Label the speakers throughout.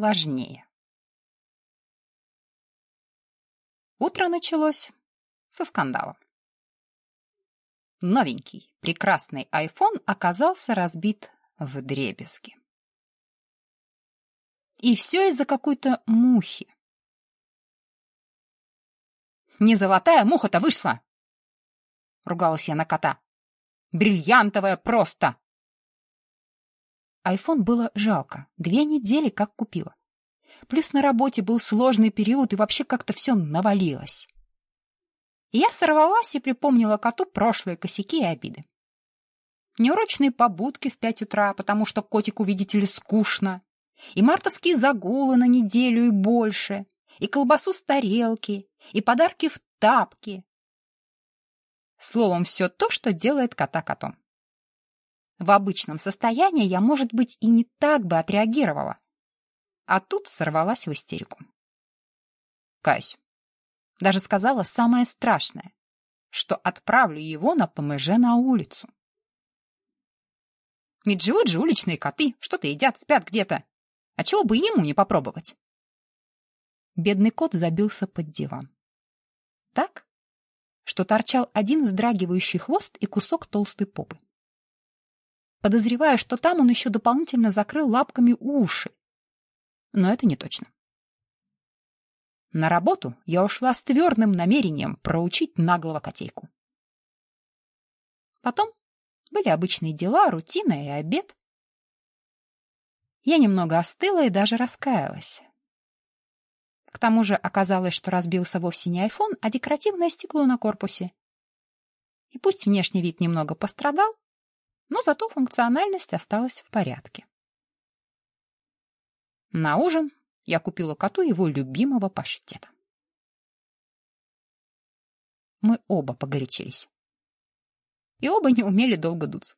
Speaker 1: важнее. Утро началось со скандала. Новенький, прекрасный iPhone оказался разбит в дребезги. И все из-за какой-то мухи. «Не золотая муха-то вышла!» — ругалась я на кота. «Бриллиантовая просто!» Айфон было жалко. Две недели как купила. Плюс на работе был сложный период, и вообще как-то все навалилось. И я сорвалась и припомнила коту прошлые косяки и обиды. Неурочные побудки в пять утра, потому что котику, видите ли, скучно. И мартовские загулы на неделю и больше. И колбасу с тарелки. И подарки в тапки. Словом, все то, что делает кота котом. В обычном состоянии я, может быть, и не так бы отреагировала. А тут сорвалась в истерику. Каюсь. Даже сказала самое страшное, что отправлю его на ПМЖ на улицу. Ведь живут же уличные коты, что-то едят, спят где-то. А чего бы ему не попробовать? Бедный кот забился под диван. Так, что торчал один вздрагивающий хвост и кусок толстой попы. Подозреваю, что там он еще дополнительно закрыл лапками уши. Но это не точно. На работу я ушла с твердым намерением проучить наглого котейку. Потом были обычные дела, рутина и обед. Я немного остыла и даже раскаялась. К тому же оказалось, что разбился вовсе не айфон, а декоративное стекло на корпусе. И пусть внешний вид немного пострадал, но зато функциональность осталась в порядке. На ужин я купила коту его любимого паштета. Мы оба погорячились. И оба не умели долго дуться.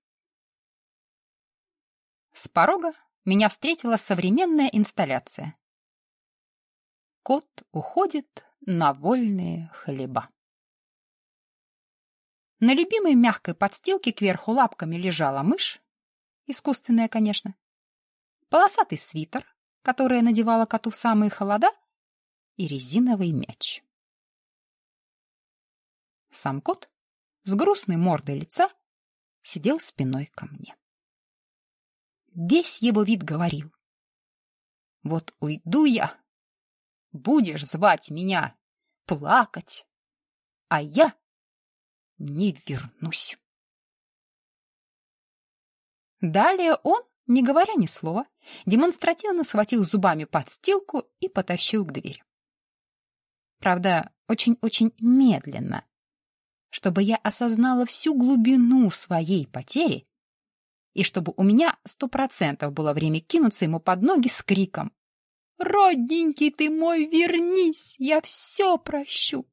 Speaker 1: С порога меня встретила современная инсталляция. Кот уходит на вольные хлеба. На любимой мягкой подстилке кверху лапками лежала мышь, искусственная, конечно, полосатый свитер, который я надевала коту в самые холода, и резиновый мяч. Сам кот с грустной мордой лица сидел спиной ко мне. Весь его вид говорил. Вот уйду я, будешь звать меня, плакать, а я не вернусь. Далее он, не говоря ни слова, демонстративно схватил зубами подстилку и потащил к двери. Правда, очень-очень медленно, чтобы я осознала всю глубину своей потери и чтобы у меня сто процентов было время кинуться ему под ноги с криком «Родненький ты мой, вернись, я все прощу!»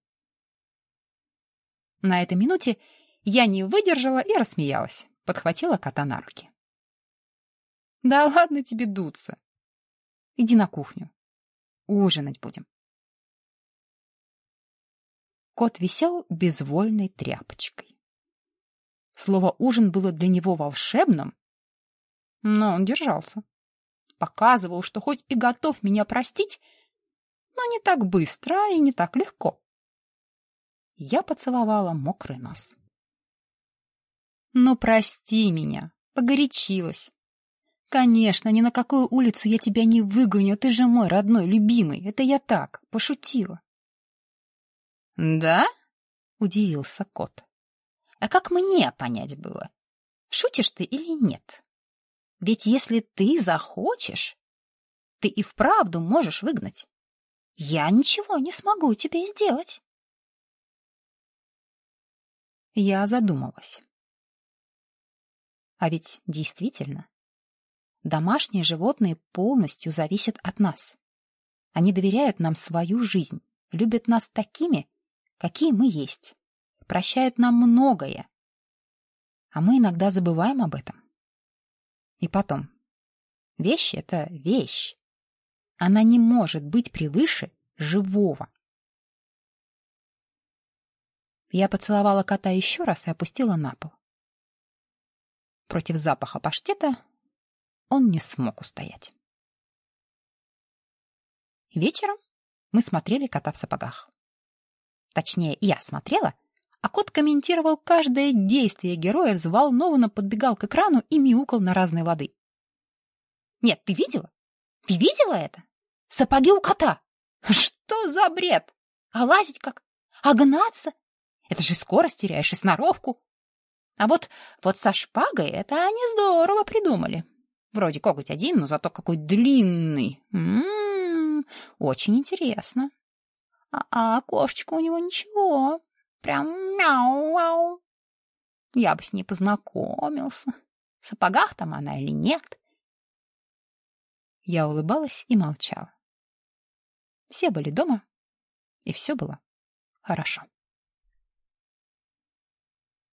Speaker 1: На этой минуте я не выдержала и рассмеялась, подхватила кота на руки. «Да ладно тебе дуться. Иди на кухню. Ужинать будем». Кот висел безвольной тряпочкой. Слово «ужин» было для него волшебным, но он держался. Показывал, что хоть и готов меня простить, но не так быстро и не так легко. Я поцеловала мокрый нос. «Ну, прости меня, погорячилась. Конечно, ни на какую улицу я тебя не выгоню, ты же мой родной, любимый. Это я так, пошутила». «Да?» — удивился кот. «А как мне понять было, шутишь ты или нет? Ведь если ты захочешь, ты и вправду можешь выгнать. Я ничего не смогу тебе сделать». Я задумалась. А ведь действительно, домашние животные полностью зависят от нас. Они доверяют нам свою жизнь, любят нас такими, какие мы есть, прощают нам многое. А мы иногда забываем об этом. И потом, вещь — это вещь. Она не может быть превыше живого. Я поцеловала кота еще раз и опустила на пол. Против запаха паштета он не смог устоять. Вечером мы смотрели кота в сапогах. Точнее, я смотрела, а кот комментировал каждое действие героя, взволнованно подбегал к экрану и мяукал на разные лады. Нет, ты видела? Ты видела это? Сапоги у кота! Что за бред? А лазить как? А гнаться? Это же скорость теряешь и сноровку. А вот, вот со шпагой это они здорово придумали. Вроде коготь один, но зато какой длинный. М -м -м, очень интересно. А, а кошечка у него ничего. Прям мяу-мяу. Я бы с ней познакомился. В сапогах там она или нет. Я улыбалась и молчала. Все были дома, и все было хорошо.